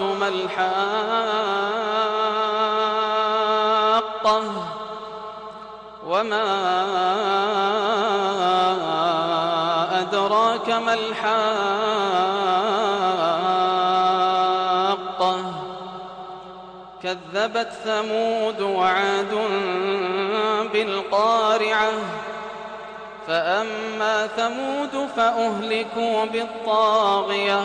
ما الحاقة وما أدراك ما الحاقة كذبت ثمود وعاد بالقارعة فأما ثمود فأهلكوا بالطاغية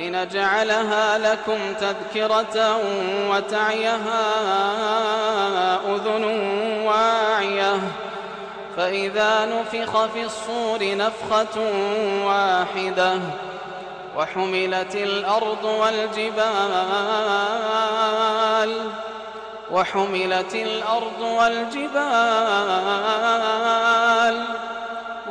لنجعلها لكم تذكرة وتعيها أذن واعية. فإذا نفخ في الصور نفخة واحدة وحملت الأرض والجبال وحملت الأرض والجبال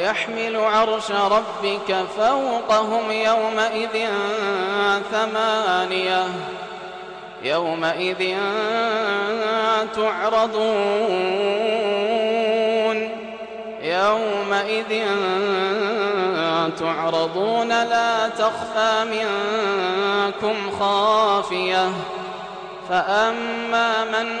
ويحمل عرش ربك فوقهم يومئذ ثمانية. يومئذ تعرضون. يومئذ تعرضون لا تخفى منكم خافية. فأما من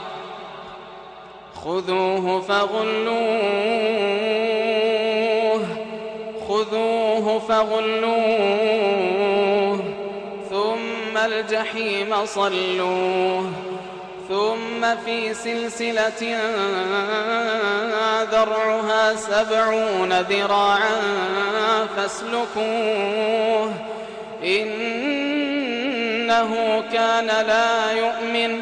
خذوه فغلوه خذوه فغلوه ثم الجحيم صلوه ثم في سلسلة ذرعها سبعون ذراعا فاسلكوه إنه كان لا يؤمن.